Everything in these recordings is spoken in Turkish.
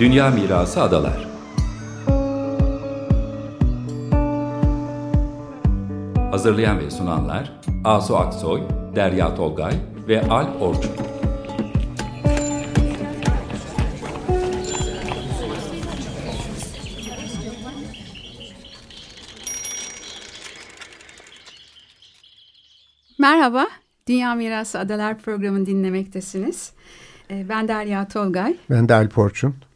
Dünya Mirası Adalar Hazırlayan ve sunanlar Asu Aksoy, Derya Tolgay ve Alp Orçun. Merhaba, Dünya Mirası Adalar programını dinlemektesiniz. Ee, ben Derya Tolgay. Ben de Alp Orçun.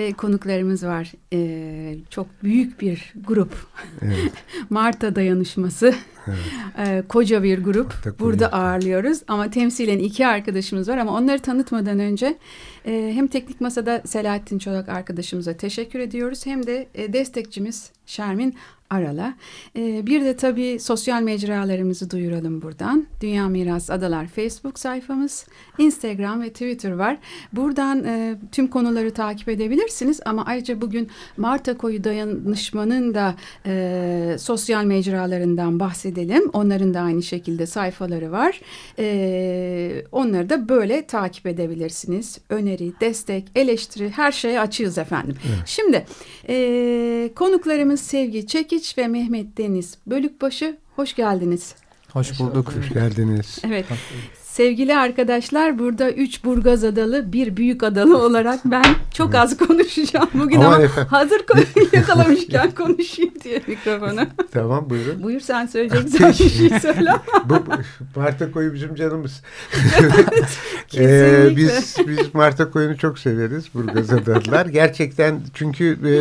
Ve konuklarımız var. Ee, çok büyük bir grup. Evet. Marta Dayanışması. Evet. Ee, koca bir grup. Burada ağırlıyoruz. Ama temsilen iki arkadaşımız var. Ama onları tanıtmadan önce e, hem Teknik Masa'da Selahattin Çolak arkadaşımıza teşekkür ediyoruz. Hem de e, destekçimiz Şermin Arala. E, bir de tabii sosyal mecralarımızı duyuralım buradan. Dünya Miras Adalar Facebook sayfamız, Instagram ve Twitter var. Buradan e, tüm konuları takip edebilirsiniz ama ayrıca bugün Marta Koyu Dayanışmanın da e, sosyal mecralarından bahsedelim. Onların da aynı şekilde sayfaları var. E, onları da böyle takip edebilirsiniz. Öneri, destek, eleştiri her şeye açığız efendim. Evet. Şimdi e, konuklarımız Sevgi Çekiç Meriç ve Mehmet Deniz Bölükbaşı hoş geldiniz. Hoş bulduk. Hoş geldiniz. Evet. Sevgili arkadaşlar burada üç Burgaz Adalı bir Büyük Adalı olarak ben çok az konuşacağım bugün ama, ama hazır yakalamışken konuşayım diye mikrofonu. Tamam buyurun. Buyur sen söyleyeceksen bir şey söyle. Bu, Marta Koyu bizim canımız. ee, biz, biz Marta Koyu'nu çok severiz Burgaz Adalılar. Gerçekten çünkü e,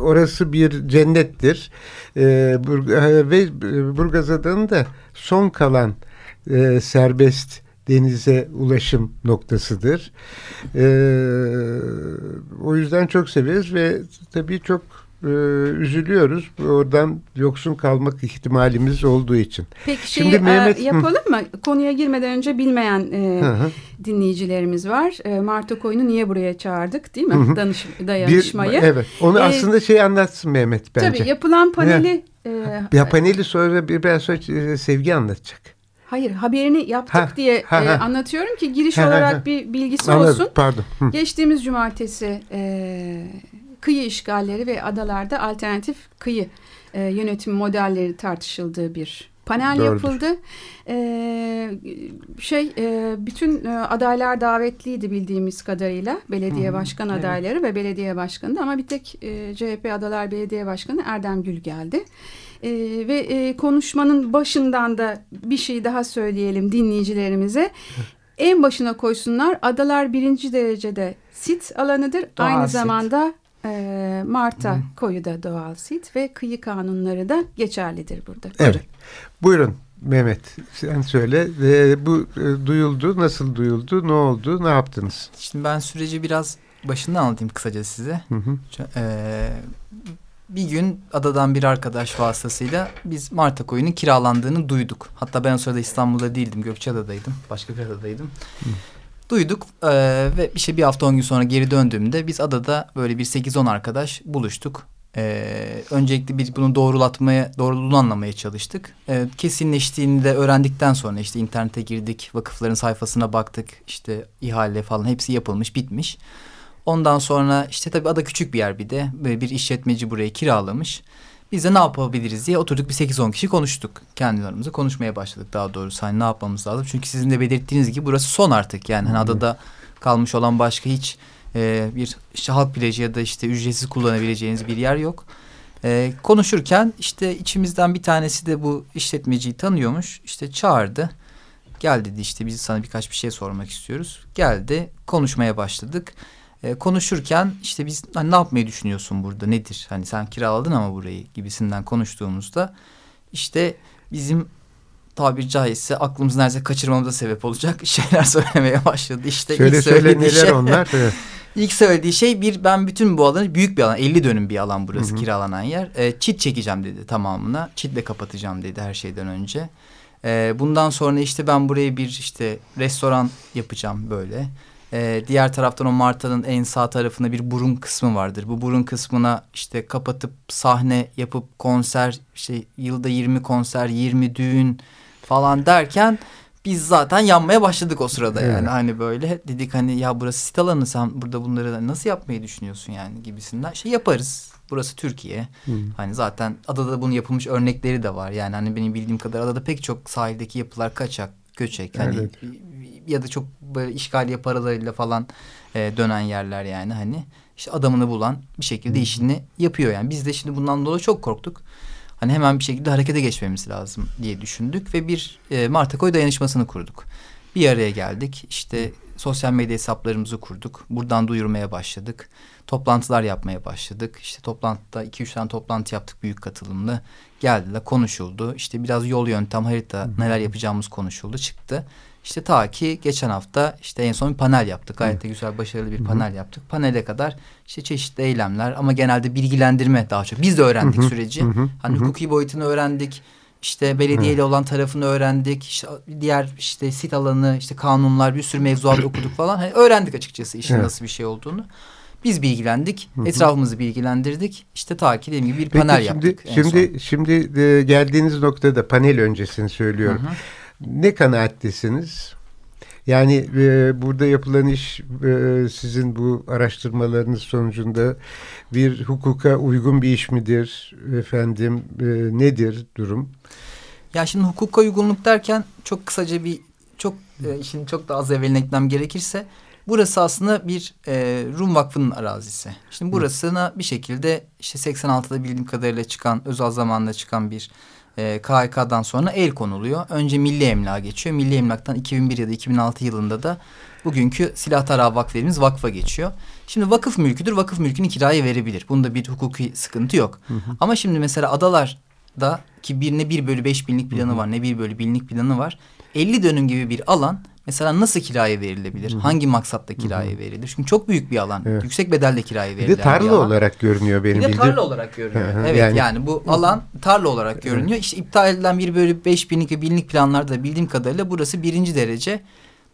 orası bir cennettir. E, Bur ve Burgaz Adalı'nın da son kalan e, serbest denize ulaşım noktasıdır. E, o yüzden çok severiz ve tabii çok e, üzülüyoruz. Oradan yoksun kalmak ihtimalimiz olduğu için. Peki şeyi Şimdi Mehmet, e, yapalım mı? Konuya girmeden önce bilmeyen e, dinleyicilerimiz var. E, Marta Koyun'u niye buraya çağırdık değil mi? Hı hı. Danış, dayanışmayı. Bir, evet. Onu ee, aslında şey anlatsın Mehmet bence. Tabii yapılan paneli. E, ya paneli sonra bir biraz sonra e, Sevgi anlatacak. Hayır haberini yaptık ha, diye ha, e, ha. anlatıyorum ki giriş ha, olarak ha, bir bilgisi Anladım, olsun. Pardon. Hı. Geçtiğimiz cumartesi e, kıyı işgalleri ve adalarda alternatif kıyı e, yönetim modelleri tartışıldığı bir panel Doğrudur. yapıldı. Ee, şey e, bütün e, adaylar davetliydi bildiğimiz kadarıyla belediye Hı, başkan evet. adayları ve belediye başkanı ama bir tek e, CHP Adalar Belediye Başkanı Erdem Gül geldi. E, ve e, konuşmanın başından da bir şey daha söyleyelim dinleyicilerimize. en başına koysunlar adalar birinci derecede sit alanıdır. Doğal Aynı sit. zamanda e, Marta Hı. koyu da doğal sit ve kıyı kanunları da geçerlidir burada. Evet. Buyurun Mehmet sen söyle. E, bu e, duyuldu. Nasıl duyuldu? Ne oldu? Ne yaptınız? Şimdi ben süreci biraz başından anlatayım kısaca size. Hı hı. Ee, bir gün adadan bir arkadaş vasıtasıyla biz Marta koyunun kiralandığını duyduk. Hatta ben o sırada İstanbul'da değildim. Gökçeada'daydım. Başka bir adadaydım. Hı. Duyduk e, ve işte bir hafta on gün sonra geri döndüğümde biz adada böyle bir sekiz on arkadaş buluştuk. Ee, öncelikle bir bunu doğrulatmaya, doğruluğunu anlamaya çalıştık. Ee, kesinleştiğini de öğrendikten sonra işte internete girdik, vakıfların sayfasına baktık. işte ihale falan hepsi yapılmış, bitmiş. Ondan sonra işte tabii ada küçük bir yer bir de. Böyle bir işletmeci burayı kiralamış. Biz de ne yapabiliriz diye oturduk bir 8-10 kişi konuştuk. Kendi aramızda konuşmaya başladık daha doğrusu. Hani ne yapmamız lazım? Çünkü sizin de belirttiğiniz gibi burası son artık. Yani hani adada kalmış olan başka hiç e, bir işte halk plajı ya da işte ücretsiz kullanabileceğiniz bir yer yok. E, konuşurken işte içimizden bir tanesi de bu işletmeciyi tanıyormuş. İşte çağırdı. Gel dedi işte biz sana birkaç bir şey sormak istiyoruz. Geldi konuşmaya başladık. E, konuşurken işte biz hani ne yapmayı düşünüyorsun burada nedir? Hani sen kiraladın ama burayı gibisinden konuştuğumuzda işte bizim tabiri caizse aklımız neredeyse kaçırmamıza sebep olacak şeyler söylemeye başladı. İşte Şöyle ilk söyle neler şey, onlar? Evet. İlk söylediği şey bir ben bütün bu alanı büyük bir alan 50 dönüm bir alan burası Hı -hı. kiralanan yer. E, çit çekeceğim dedi tamamına. Çitle kapatacağım dedi her şeyden önce. E, bundan sonra işte ben buraya bir işte restoran yapacağım böyle. E, diğer taraftan o Marta'nın en sağ tarafında bir burun kısmı vardır. Bu burun kısmına işte kapatıp sahne yapıp konser işte yılda 20 konser 20 düğün falan derken biz zaten yanmaya başladık o sırada evet. yani hani böyle dedik hani ya burası sit alanı sen burada bunları nasıl yapmayı düşünüyorsun yani gibisinden şey yaparız. Burası Türkiye. Hmm. Hani zaten adada bunun yapılmış örnekleri de var. Yani hani benim bildiğim kadar adada pek çok sahildeki yapılar kaçak, göçek. Hani evet. Ya da çok böyle işgaliye paralarıyla falan e, dönen yerler yani hani. işte adamını bulan bir şekilde işini yapıyor yani. Biz de şimdi bundan dolayı çok korktuk. Hani hemen bir şekilde harekete geçmemiz lazım diye düşündük ve bir e, Martakoy dayanışmasını kurduk. Bir araya geldik. İşte sosyal medya hesaplarımızı kurduk. Buradan duyurmaya başladık. Toplantılar yapmaya başladık. İşte toplantıda iki üç tane toplantı yaptık büyük katılımlı. Geldiler konuşuldu. İşte biraz yol yöntem harita neler yapacağımız konuşuldu çıktı. İşte ta ki geçen hafta işte en son bir panel yaptık. Gayet de güzel başarılı bir panel yaptık. Panele kadar işte çeşitli eylemler ama genelde bilgilendirme daha çok. Biz de öğrendik süreci. Hani hukuki boyutunu öğrendik. İşte belediyeyle olan tarafını öğrendik. İşte diğer işte sit alanı, işte kanunlar, bir sürü mevzuat okuduk falan. Hani öğrendik açıkçası işin evet. nasıl bir şey olduğunu. Biz bilgilendik, hı hı. etrafımızı bilgilendirdik. İşte ta ki dediğim gibi bir Peki panel şimdi, yaptık. Şimdi şimdi e, geldiğiniz noktada panel öncesini söylüyorum. Hı hı. Ne kanaattesiniz? Yani e, burada yapılan iş e, sizin bu araştırmalarınız sonucunda bir hukuka uygun bir iş midir? Efendim e, nedir durum? Ya şimdi hukuka uygunluk derken çok kısaca bir çok e, işin çok da az evveline eklemem gerekirse burası aslında bir e, Rum Vakfı'nın arazisi. Şimdi burasına bir şekilde işte 86'da bildiğim kadarıyla çıkan özel zamanında çıkan bir e, KHK'dan sonra el konuluyor. Önce milli emlak geçiyor. Milli emlaktan 2001 ya da 2006 yılında da bugünkü Silah Tarağı Vakfı dediğimiz vakfa geçiyor. Şimdi vakıf mülküdür. Vakıf mülkünü kiraya verebilir. Bunda bir hukuki sıkıntı yok. Hı hı. Ama şimdi mesela adalarda ki bir ne bir bölü beş binlik planı hı hı. var ne bir bölü binlik planı var. 50 dönüm gibi bir alan Mesela nasıl kiraya verilebilir? Hı. Hangi maksatla kiraya Hı. verilir? Çünkü çok büyük bir alan. Evet. Yüksek bedelle kiraya verilir. Bir de tarla olarak görünüyor benim bildiğim. Bir de tarla olarak görünüyor. evet yani, yani bu alan tarla olarak görünüyor. İşte iptal edilen bir bölü beş binlik ve binlik planlarda bildiğim kadarıyla burası birinci derece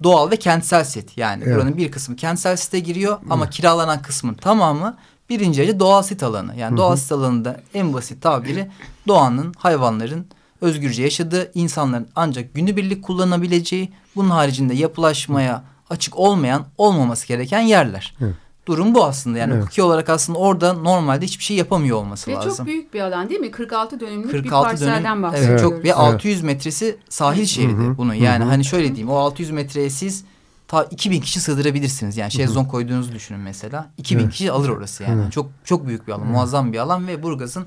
doğal ve kentsel sit. Yani evet. buranın bir kısmı kentsel site giriyor ama Hı. kiralanan kısmın tamamı birinci derece doğal sit alanı. Yani doğal sit alanında en basit tabiri doğanın, hayvanların özgürce yaşadığı, insanların ancak günübirlik kullanabileceği, bunun haricinde yapılaşmaya açık olmayan, olmaması gereken yerler. Evet. Durum bu aslında yani evet. hukuki olarak aslında orada normalde hiçbir şey yapamıyor olması ve lazım. Ve çok büyük bir alan değil mi? 46 dönümlük 46 bir parselden dönüm, bahsediyoruz. Evet, çok bir 600 metresi sahil şeridi Hı -hı. bunun. Yani Hı -hı. hani şöyle diyeyim o 600 metreye siz ta 2000 kişi sığdırabilirsiniz. Yani şezlong koyduğunuzu düşünün mesela. 2000 evet. kişi alır orası yani. Evet. Çok çok büyük bir alan, muazzam bir alan ve Burgaz'ın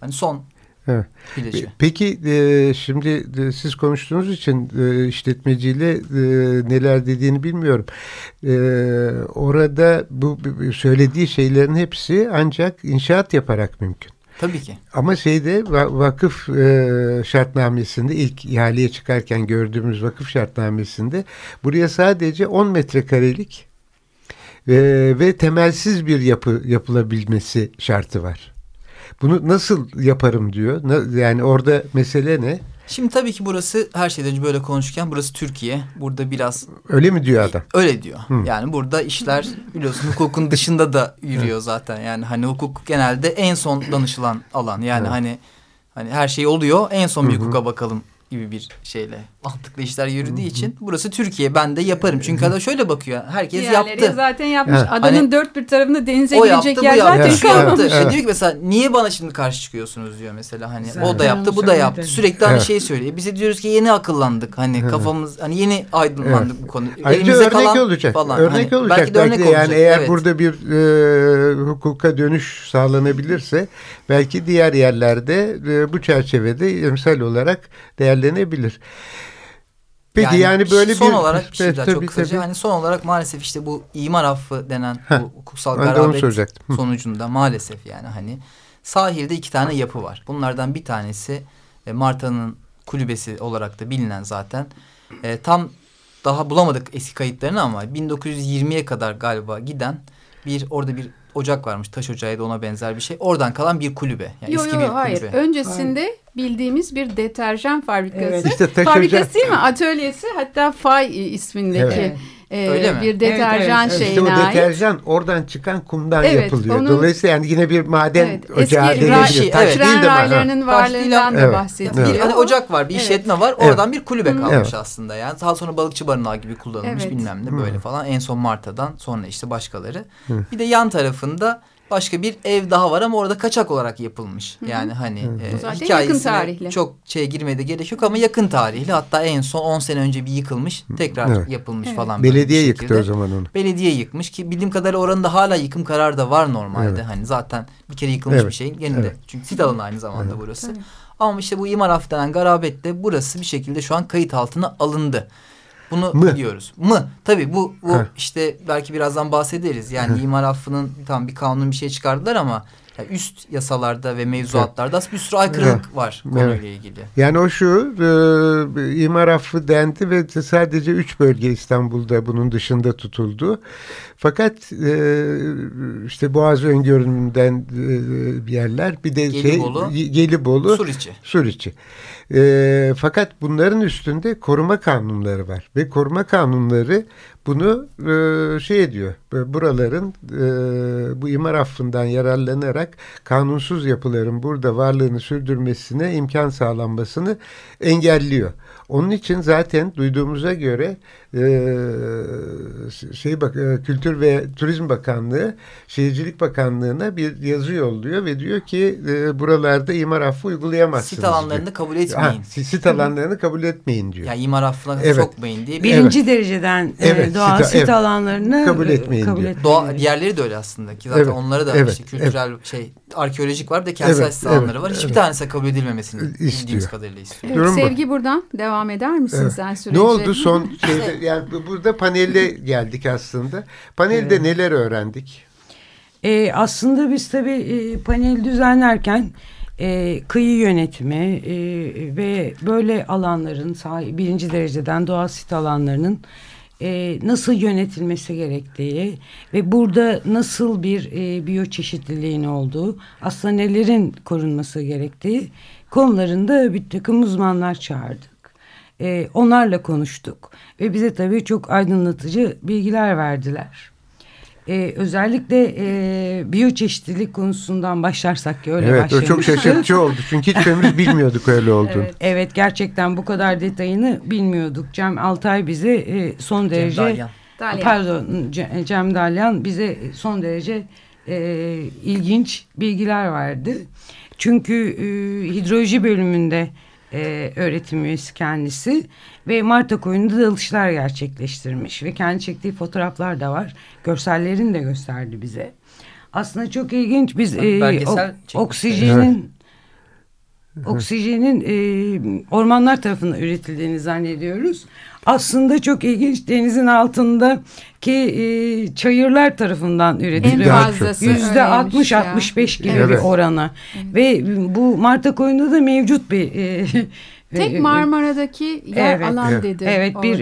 hani son Evet. Peki e, şimdi e, siz konuştuğunuz için e, işletmeciyle e, neler dediğini bilmiyorum. E, orada bu söylediği şeylerin hepsi ancak inşaat yaparak mümkün. Tabii ki. Ama şeyde vakıf e, şartnamesinde ilk ihaleye çıkarken gördüğümüz vakıf şartnamesinde buraya sadece 10 metrekarelik e, ve temelsiz bir yapı yapılabilmesi şartı var. Bunu nasıl yaparım diyor. Yani orada mesele ne? Şimdi tabii ki burası her şeyden önce böyle konuşurken burası Türkiye. Burada biraz... Öyle mi diyor adam? Öyle diyor. Hı. Yani burada işler biliyorsun hukukun dışında da yürüyor zaten. Yani hani hukuk genelde en son danışılan alan. Yani evet. hani hani her şey oluyor en son bir hukuka bakalım gibi bir şeyle mantıklı işler yürüdüğü için burası Türkiye ben de yaparım. Çünkü ada şöyle bakıyor. Herkes Diğerleri yaptı. zaten yapmış. Evet. Adanın hani, dört bir tarafında denize o girecek yaptı, yer zaten yaptı, kalmamış. Yaptı. Evet. Diyor ki mesela niye bana şimdi karşı çıkıyorsunuz diyor mesela hani Sen o da yaptı bu da yaptı. Sürekli aynı evet. şeyi söylüyor. Bize diyoruz ki yeni akıllandık. Hani evet. kafamız hani yeni aydınlandık evet. bu konu. Ayrıca örnek kalan olacak. Falan. Örnek hani, olacak. Belki de örnek belki olacak. Yani eğer evet. burada bir e, hukuka dönüş sağlanabilirse belki diğer yerlerde e, bu çerçevede emsal olarak değerlenebilir. Peki yani, yani böyle son bir... olarak bir şey daha çok kısaca. Tabii. Hani son olarak maalesef işte bu imar affı denen Heh, bu hukuksal garabet sonucunda maalesef yani hani sahilde iki tane yapı var. Bunlardan bir tanesi e, Marta'nın kulübesi olarak da bilinen zaten. E, tam daha bulamadık eski kayıtlarını ama 1920'ye kadar galiba giden bir orada bir ocak varmış. Taş ocağı da ona benzer bir şey. Oradan kalan bir kulübe. Yani yo, eski yo, bir hayır. kulübe. Öncesinde hayır. Bildiğimiz bir deterjan fabrikası. Evet. İşte taş Fabrikası değil mi? Atölyesi hatta Fay ismindeki. Evet. e, Öyle mi? bir deterjan evet, evet. şeyine işte o deterjan ait. oradan çıkan kumdan evet, yapılıyor. Onun, Dolayısıyla yani yine bir maden evet, ocağı eski denebilir. Taş evet. değil de raylarının varlığından da evet. bahsediyor. Bir hani ocak var, bir evet. işletme var. Oradan evet. bir kulübe kalmış evet. aslında yani. Daha sonra balıkçı barınağı gibi kullanılmış evet. bilmem ne böyle Hı. falan. En son Marta'dan sonra işte başkaları. Hı. Bir de yan tarafında başka bir ev daha var ama orada kaçak olarak yapılmış. Hı -hı. Yani hani e, hikayesine çok şeye girmeye gerek yok ama yakın tarihli. Hatta en son 10 sene önce bir yıkılmış. Tekrar evet. yapılmış evet. falan. Belediye yıktı o zaman onu. Belediye yıkmış ki bildiğim kadarıyla oranında hala yıkım kararı da var normalde. Evet. Hani zaten bir kere yıkılmış evet. bir şeyin yenide. Evet. Çünkü sit alanı aynı zamanda evet. burası. Evet. Ama işte bu imar af denen garabette burası bir şekilde şu an kayıt altına alındı. Bunu mı? biliyoruz. Mı? Tabii bu, bu işte belki birazdan bahsederiz. Yani ha. imar affının tam bir kanun bir şey çıkardılar ama yani üst yasalarda ve mevzuatlarda evet. bir sürü aykırılık evet. var konuyla evet. ilgili. Yani o şu e, imar affı dendi ve sadece üç bölge İstanbul'da bunun dışında tutuldu. Fakat e, işte Boğaz öngörümünden e, bir yerler bir de Gelibolu, şey Gelibolu Suriçi. Suriçi. E, fakat bunların üstünde koruma kanunları var ve koruma kanunları bunu e, şey ediyor. Buraların e, bu imar affından yararlanarak kanunsuz yapıların burada varlığını sürdürmesine imkan sağlanmasını engelliyor. Onun için zaten duyduğumuza göre e, şey bak e, Kültür ve Turizm Bakanlığı Şehircilik Bakanlığı'na bir yazı yolluyor ve diyor ki e, buralarda imar affı uygulayamazsınız. Sit alanlarını diyor. kabul etmeyin. Ha, sit alanlarını kabul etmeyin diyor. Yani imar affına evet. sokmayın diye. Birinci evet. dereceden e, evet, doğal sit, sit evet. alanlarını kabul etmeyin kabul diyor. Doğa, diğerleri de öyle aslında ki zaten evet. onlara da evet. işte kültürel evet. şey arkeolojik var de kentsel evet. sit alanları evet. var. Hiçbir evet. tanesi kabul edilmemesini istiyor. bildiğimiz kadarıyla istiyor. Evet, sevgi buradan devam eder misin evet. sen sürece? Ne oldu son şeyde yani burada panelde geldik aslında. Panelde evet. neler öğrendik? Ee, aslında biz tabii e, panel düzenlerken e, kıyı yönetimi e, ve böyle alanların birinci dereceden doğal sit alanlarının e, nasıl yönetilmesi gerektiği ve burada nasıl bir e, biyoçeşitliliğin olduğu aslında nelerin korunması gerektiği konularında bir takım uzmanlar çağırdık. E, onlarla konuştuk ve bize tabii çok aydınlatıcı bilgiler verdiler. Ee, özellikle e, biyoçeşitlilik konusundan başlarsak ki öyle evet, başlamıştı. Evet çok şaşırtıcı oldu. Çünkü hiçbirimiz bilmiyorduk öyle olduğunu. Evet, evet gerçekten bu kadar detayını bilmiyorduk. Cem Altay bize e, son derece... Cem Dalyan. Dalyan. Pardon Cem Dalyan bize son derece e, ilginç bilgiler verdi. Çünkü e, hidroloji bölümünde e, öğretim üyesi kendisi ve Marta koyunda dalışlar gerçekleştirmiş ve kendi çektiği fotoğraflar da var. Görsellerini de gösterdi bize. Aslında çok ilginç biz e, o, oksijenin oksijenin e, ormanlar tarafından üretildiğini zannediyoruz. Aslında çok ilginç denizin altında ki e, çayırlar tarafından üretiliyor. Yüzde 60-65 gibi evet. bir oranı. Evet. Ve bu Marta koyunda da mevcut bir e, Tek Marmara'daki yer evet, alan evet. dedi. Evet bir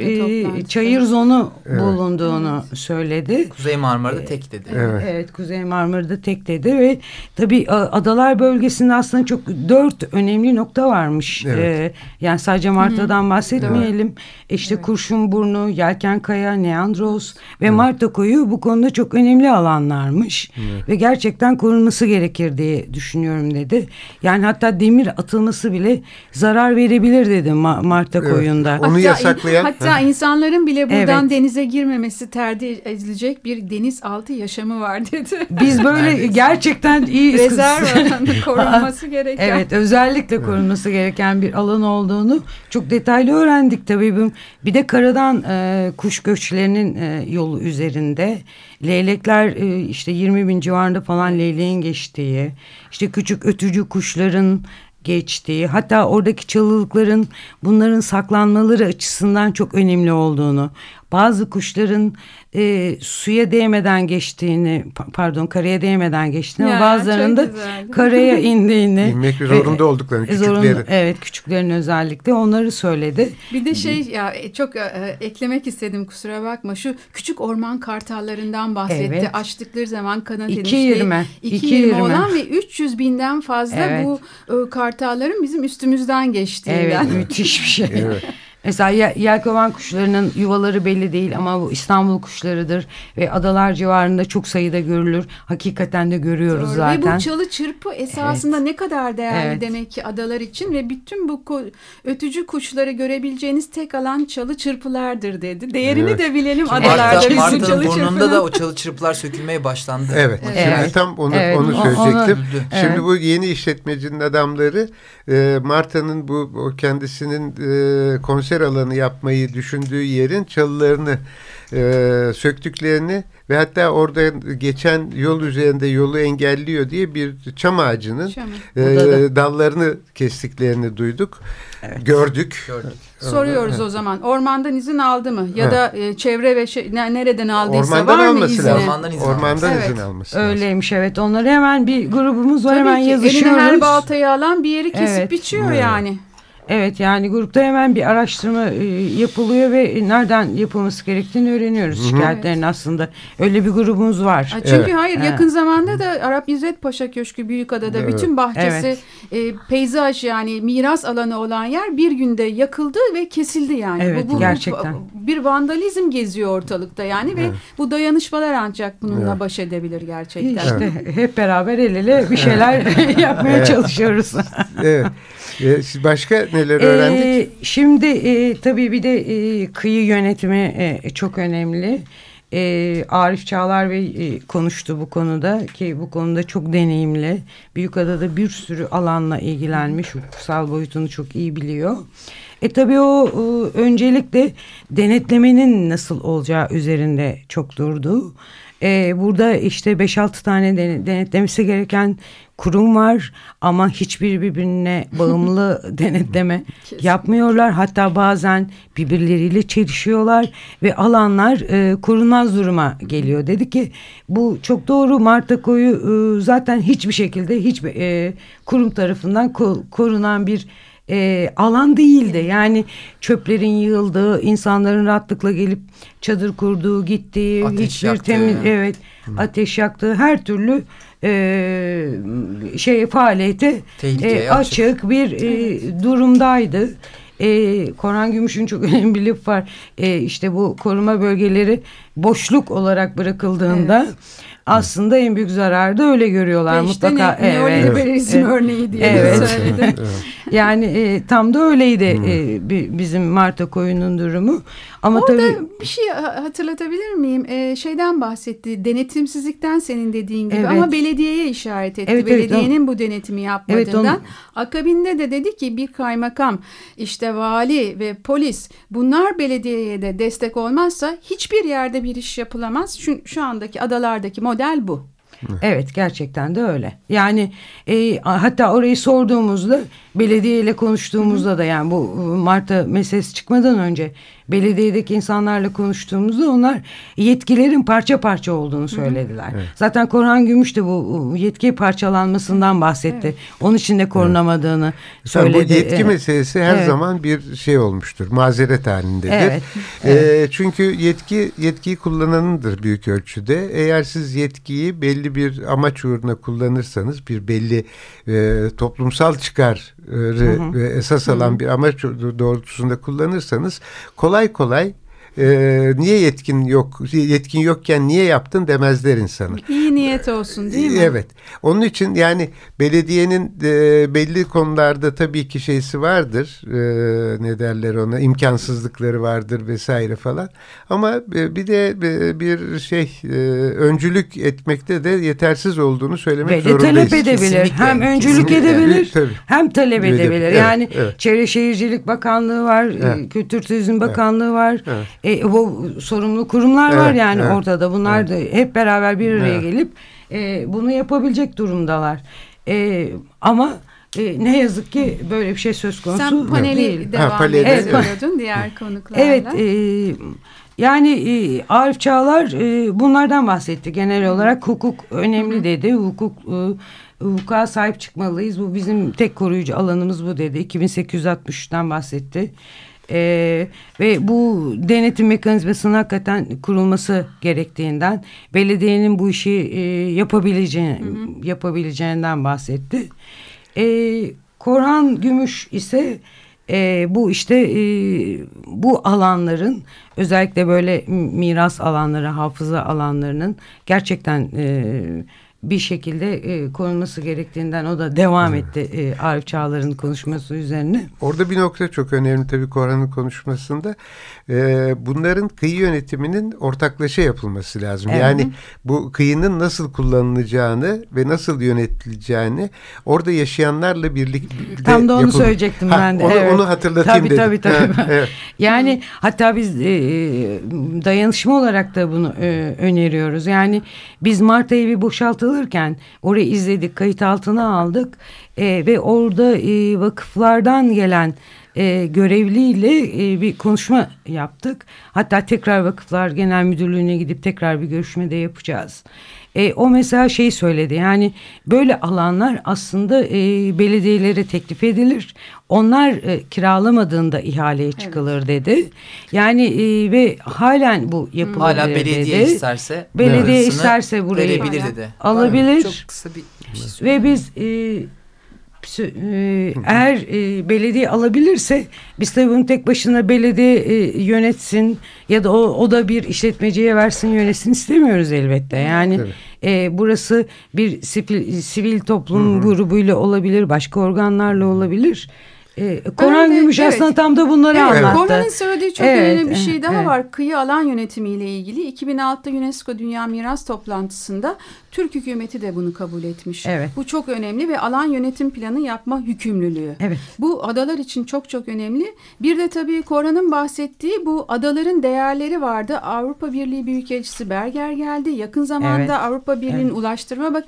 e, çayır zonu evet. bulunduğunu evet. söyledi. Kuzey Marmara'da tek dedi. Evet. evet Kuzey Marmara'da tek dedi ve tabii adalar bölgesinde aslında çok dört önemli nokta varmış. Evet. Ee, yani sadece Marta'dan Hı. bahsetmeyelim. Evet. İşte evet. Kurşunburnu, Yelkenkaya, Neandros ve evet. Marta koyu bu konuda çok önemli alanlarmış. Evet. Ve gerçekten korunması gerekir diye düşünüyorum dedi. Yani hatta demir atılması bile zarar verir edilebilir dedim Ma Marta evet. koyunda. Onu hatta, yasaklayan. Hatta insanların bile buradan evet. denize girmemesi tercih edilecek bir deniz altı yaşamı var dedi. Biz böyle gerçekten iyi rezerv korunması gereken. Evet özellikle korunması gereken bir alan olduğunu çok detaylı öğrendik tabii. Bir de karadan e, kuş göçlerinin e, yolu üzerinde leylekler e, işte 20 bin civarında falan leyleğin geçtiği işte küçük ötücü kuşların geçtiği hatta oradaki çalılıkların bunların saklanmaları açısından çok önemli olduğunu bazı kuşların e, suya değmeden geçtiğini pardon karaya değmeden geçtiğini ya, bazılarının da karaya indiğini inmek zorunda olduklarını küçükleri zorunda, evet küçüklerin özellikle onları söyledi. Bir de şey ya e, çok e, eklemek istedim kusura bakma şu küçük orman kartallarından bahsetti evet. açtıkları zaman kanat enişte 2.20 2.20 olan ve 300 binden fazla evet. bu e, kartalların bizim üstümüzden geçtiğinden. Evet müthiş bir şey. evet. Mesela yelkovan kuşlarının yuvaları belli değil ama bu İstanbul kuşlarıdır ve adalar civarında çok sayıda görülür. Hakikaten de görüyoruz Doğru. zaten. Ve bu çalı çırpı esasında evet. ne kadar değerli evet. demek ki adalar için ve bütün bu ötücü kuşları görebileceğiniz tek alan çalı çırpılardır dedi. Değerini evet. de bilelim Şimdi adalarda. Mart'ın burnunda çırpının. da o çalı çırpılar sökülmeye başlandı. Evet. evet. Şimdi tam onu, evet. onu söyleyecektim. Onu, Şimdi evet. bu yeni işletmecinin adamları e, Marta'nın bu o kendisinin e, konser alanı yapmayı düşündüğü yerin çalılarını e, söktüklerini ve hatta orada geçen yol üzerinde yolu engelliyor diye bir çam ağacının e, dallarını kestiklerini duyduk. Evet. Gördük. Gördük. Soruyoruz o zaman. Ormandan izin aldı mı? Ya ha. da e, çevre ve şey, ne, nereden aldıysa Ormandan var mı izni? Lazım. Ormandan izin, Ormandan evet. izin alması Öyleymiş evet. Onları hemen bir grubumuz var Tabii hemen ki, yazışıyoruz. Eline her baltayı alan bir yeri kesip evet. biçiyor evet. yani. Evet yani grupta hemen bir araştırma e, yapılıyor ve nereden yapılması gerektiğini öğreniyoruz Hı -hı. şikayetlerin evet. aslında. Öyle bir grubumuz var. çünkü evet. hayır yakın evet. zamanda da Arap İzzet Paşa Köşkü Büyükada'da evet. bütün bahçesi evet. e, peyzaj yani miras alanı olan yer bir günde yakıldı ve kesildi yani. Evet bu, bu, gerçekten. Bir vandalizm geziyor ortalıkta yani evet. ve bu dayanışmalar ancak bununla evet. baş edebilir gerçekten. İşte evet. hep beraber el ele bir şeyler yapmaya evet. çalışıyoruz. evet. E, başka neler öğrendik? Ee, şimdi e, tabii bir de e, kıyı yönetimi e, çok önemli. E, Arif Çağlar Bey e, konuştu bu konuda ki bu konuda çok deneyimli. Büyükada'da bir sürü alanla ilgilenmiş. Hukuksal boyutunu çok iyi biliyor. E tabii o e, öncelikle denetlemenin nasıl olacağı üzerinde çok durdu. E, burada işte 5-6 tane denetlemesi gereken kurum var ama hiçbir birbirine bağımlı denetleme yapmıyorlar. Hatta bazen birbirleriyle çelişiyorlar ve alanlar e, korunmaz duruma geliyor. Dedi ki bu çok doğru Marta koyu e, zaten hiçbir şekilde hiçbir e, kurum tarafından ko korunan bir e, alan değildi. Yani çöplerin yığıldığı, insanların rahatlıkla gelip çadır kurduğu, gittiği, ateş hiçbir temiz, evet, Hı. ateş yaktığı her türlü e, şey faaliyete e, açık, açık bir e, durumdaydı. E, Koran Gümüş'ün çok önemli bir laf var. E, işte bu koruma bölgeleri boşluk olarak bırakıldığında evet aslında en büyük zararı da öyle görüyorlar işte mutlaka. Ne, neoliberalizm evet. örneği diye evet. söyledim. yani e, tam da öyleydi hmm. e, bizim Marta Koyun'un durumu. Ama Orada tabii, bir şey hatırlatabilir miyim? Ee, şeyden bahsetti. Denetimsizlikten senin dediğin gibi evet. ama belediyeye işaret etti. Evet, Belediyenin evet, bu denetimi yapmadığından. Evet, Akabinde de dedi ki bir kaymakam, işte vali ve polis bunlar belediyeye de destek olmazsa hiçbir yerde bir iş yapılamaz. Şu, şu andaki adalardaki model bu. Evet gerçekten de öyle. Yani e, hatta orayı sorduğumuzda belediye ile konuştuğumuzda da yani bu Mart'a meselesi çıkmadan önce belediyedeki insanlarla konuştuğumuzda onlar yetkilerin parça parça olduğunu söylediler. Evet. Zaten Korhan Gümüş de bu yetki parçalanmasından bahsetti. Evet. Onun için de korunamadığını evet. söyledi. Bu yetki evet. meselesi her evet. zaman bir şey olmuştur. Mazeret halindedir. Evet. Evet. çünkü yetki yetkiyi kullananındır büyük ölçüde. Eğer siz yetkiyi belli bir amaç uğruna kullanırsanız bir belli e, toplumsal çıkar hı esas alan hı hı. bir amaç doğrultusunda kullanırsanız kolay kolay e, niye yetkin yok yetkin yokken niye yaptın demezler insana. İyi niyet olsun değil mi? Evet. Onun için yani belediyenin e, belli konularda tabii ki şeysi vardır. E, ne derler ona imkansızlıkları vardır vesaire falan. Ama e, bir de e, bir şey e, öncülük etmekte de yetersiz olduğunu söylemek Ve zorundayız. talep edebilir. Kesinlikle. Hem öncülük Kesinlikle. edebilir evet, hem talep edebilir. Evet, yani evet. Çevre Şehircilik Bakanlığı var, evet. Kültür Turizm Bakanlığı evet. var. Evet e, bu sorumlu kurumlar evet, var yani evet, ortada. Bunlar evet. da hep beraber bir araya evet. gelip e, bunu yapabilecek durumdalar. E, ama e, ne yazık ki böyle bir şey söz konusu Sen paneli değil. devam ha, paneli, evet. ediyordun diğer konuklarla. Evet. E, yani e, Arif Çağlar e, bunlardan bahsetti. Genel olarak hukuk önemli dedi. Hukuk e, hukuka sahip çıkmalıyız. Bu bizim tek koruyucu alanımız bu dedi. 2863'ten bahsetti. E, ve bu denetim mekanizmasının hakikaten kurulması gerektiğinden belediyenin bu işi e, yapabileceğini, hı hı. yapabileceğinden bahsetti. E, Korhan Gümüş ise e, bu işte e, bu alanların özellikle böyle miras alanları, hafıza alanlarının gerçekten e, bir şekilde e, korunması gerektiğinden o da devam evet. etti e, Arif Çağlar'ın konuşması üzerine. Orada bir nokta çok önemli tabii Korhan'ın konuşmasında. E, bunların kıyı yönetiminin ortaklaşa yapılması lazım. Evet. Yani bu kıyının nasıl kullanılacağını ve nasıl yönetileceğini orada yaşayanlarla birlikte Tam da onu yapılır. söyleyecektim ha, ben de. Onu, evet. onu hatırlatayım tabii, dedim. Tabii tabii. evet. Yani hatta biz e, dayanışma olarak da bunu e, öneriyoruz. Yani biz Mart ayı bir boşaltı anlatılırken orayı izledik, kayıt altına aldık e, ve orada e, vakıflardan gelen e, görevliyle e, bir konuşma yaptık. Hatta tekrar Vakıflar Genel Müdürlüğü'ne gidip tekrar bir görüşme de yapacağız. E, o mesela şey söyledi yani böyle alanlar aslında e, belediyelere teklif edilir. Onlar e, kiralamadığında ihaleye çıkılır evet. dedi. Yani e, ve halen bu yapılabilir Hala belediye dedi. isterse belediye isterse burayı verebilir dedi. Alabilir. Çok kısa bir, bir şey ve biz e, e, eğer e, belediye alabilirse biz tabii bunu tek başına belediye e, yönetsin ya da o, o da bir işletmeciye versin yönetsin istemiyoruz elbette. Yani e, burası bir sivil, sivil toplum hı hı. grubuyla olabilir, başka organlarla olabilir. E, Koran Gümüş evet. aslında tam da bunları evet. anlattı. Koran'ın söylediği çok evet, önemli bir şey daha evet. var. Kıyı alan yönetimiyle ilgili 2006'da UNESCO Dünya Miras Toplantısı'nda Türk hükümeti de bunu kabul etmiş. Evet. Bu çok önemli ve alan yönetim planı yapma yükümlülüğü. Evet. Bu adalar için çok çok önemli. Bir de tabii Koran'ın bahsettiği bu adaların değerleri vardı. Avrupa Birliği Büyükelçisi Berger geldi. Yakın zamanda evet. Avrupa Birliği'nin evet. ulaştırma bak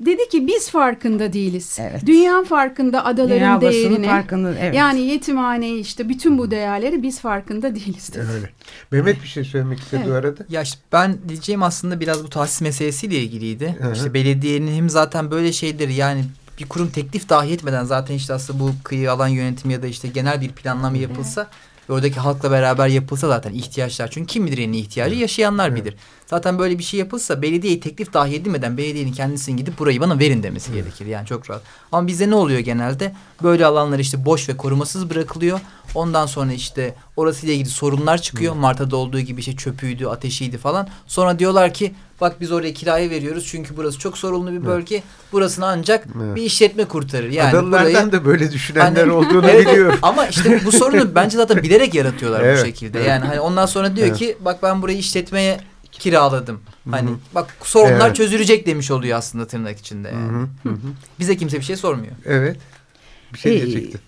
dedi ki biz farkında değiliz. Evet. Dünya farkında adaların Dünya değerini. farkında evet. Yani yetimhaneyi işte bütün bu değerleri biz farkında değiliz. Dedi. Öyle. Mehmet bir şey söylemek istedi evet. arada. Ya işte ben diyeceğim aslında biraz bu tahsis meselesiyle ilgiliydi. Hı -hı. İşte belediyenin hem zaten böyle şeyleri yani bir kurum teklif dahi etmeden zaten işte aslında bu kıyı alan yönetimi ya da işte genel bir planlama yapılsa evet. ve oradaki halkla beraber yapılsa zaten ihtiyaçlar. Çünkü kim bilir en ihtiyacı yaşayanlar evet. bilir. Zaten böyle bir şey yapılsa belediyeyi teklif dahi edilmeden belediyenin kendisinin gidip burayı bana verin demesi evet. gerekir. Yani çok rahat. Ama bizde ne oluyor genelde? Böyle alanlar işte boş ve korumasız bırakılıyor. Ondan sonra işte orasıyla ilgili sorunlar çıkıyor. Evet. Marta'da olduğu gibi işte çöpüydü, ateşiydi falan. Sonra diyorlar ki bak biz oraya kiraya veriyoruz çünkü burası çok sorunlu bir bölge. Evet. Burasını ancak evet. bir işletme kurtarır. Yani Adalılardan burayı, da böyle düşünenler hani, olduğunu evet, biliyorum. Ama işte bu sorunu bence zaten bilerek yaratıyorlar evet. bu şekilde. Yani hani ondan sonra diyor evet. ki bak ben burayı işletmeye kiraladım. Hani Hı-hı. bak sorunlar evet. çözülecek demiş oluyor aslında tırnak içinde yani. Hı-hı. Bize kimse bir şey sormuyor. Evet. Bir şey ee, diyecektin.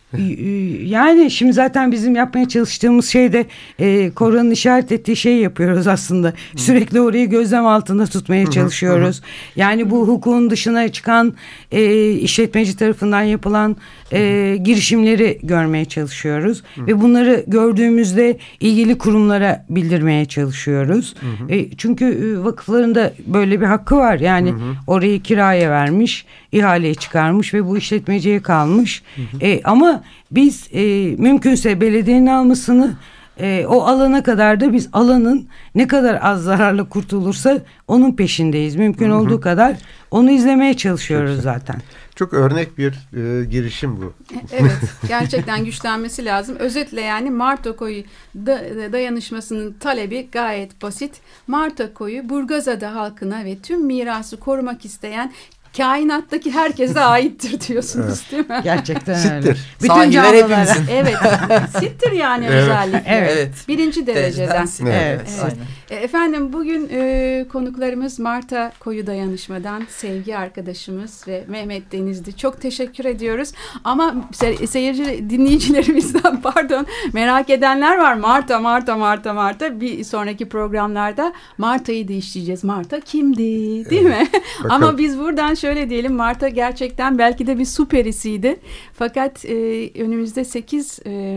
Yani şimdi zaten bizim yapmaya çalıştığımız şey de e, Koran'ın işaret ettiği şeyi yapıyoruz aslında. Hı. Sürekli orayı gözlem altında tutmaya çalışıyoruz. Hı hı. Yani bu hukukun dışına çıkan e, işletmeci tarafından yapılan e, girişimleri görmeye çalışıyoruz. Hı. Ve bunları gördüğümüzde ilgili kurumlara bildirmeye çalışıyoruz. Hı hı. E, çünkü vakıfların da böyle bir hakkı var. Yani hı hı. orayı kiraya vermiş, ihaleye çıkarmış ve bu işletmeciye kalmış. Hı hı. E, ama biz e, mümkünse belediyenin almasını e, o alana kadar da biz alanın ne kadar az zararla kurtulursa onun peşindeyiz. Mümkün Hı -hı. olduğu kadar onu izlemeye çalışıyoruz zaten. Çok örnek bir e, girişim bu. Evet gerçekten güçlenmesi lazım. Özetle yani Marta Koyu da, dayanışmasının talebi gayet basit. Marta Koyu Burgazada halkına ve tüm mirası korumak isteyen kainattaki herkese aittir diyorsunuz evet. değil mi? Gerçekten Sittir. öyle. Bütün Sahiler hepimizin. Evet. Sittir yani evet. özellikle. Evet. Birinci dereceden. Evet. evet. evet. Efendim bugün e, konuklarımız Marta Koyu Dayanışma'dan sevgi arkadaşımız ve Mehmet Denizli. Çok teşekkür ediyoruz. Ama se seyirci dinleyicilerimizden pardon merak edenler var. Marta, Marta, Marta, Marta. Bir sonraki programlarda Marta'yı da işleyeceğiz. Marta kimdi değil mi? Ama biz buradan şöyle diyelim Marta gerçekten belki de bir süperisiydi. Fakat e, önümüzde 8 e,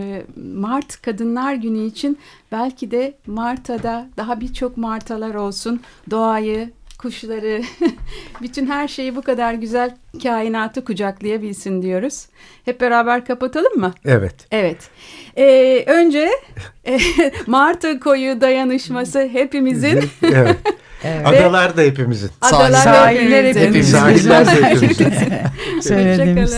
Mart Kadınlar Günü için belki de Marta'da daha birçok Martalar olsun doğayı, kuşları, bütün her şeyi bu kadar güzel kainatı kucaklayabilsin diyoruz. Hep beraber kapatalım mı? Evet. Evet. Ee, önce e, Marta Koyu dayanışması hepimizin. evet. Evet. Adalar da hepimizin. Adalar Sahiller hepimizin. Sahiller de hepimizin. Söylediğimiz.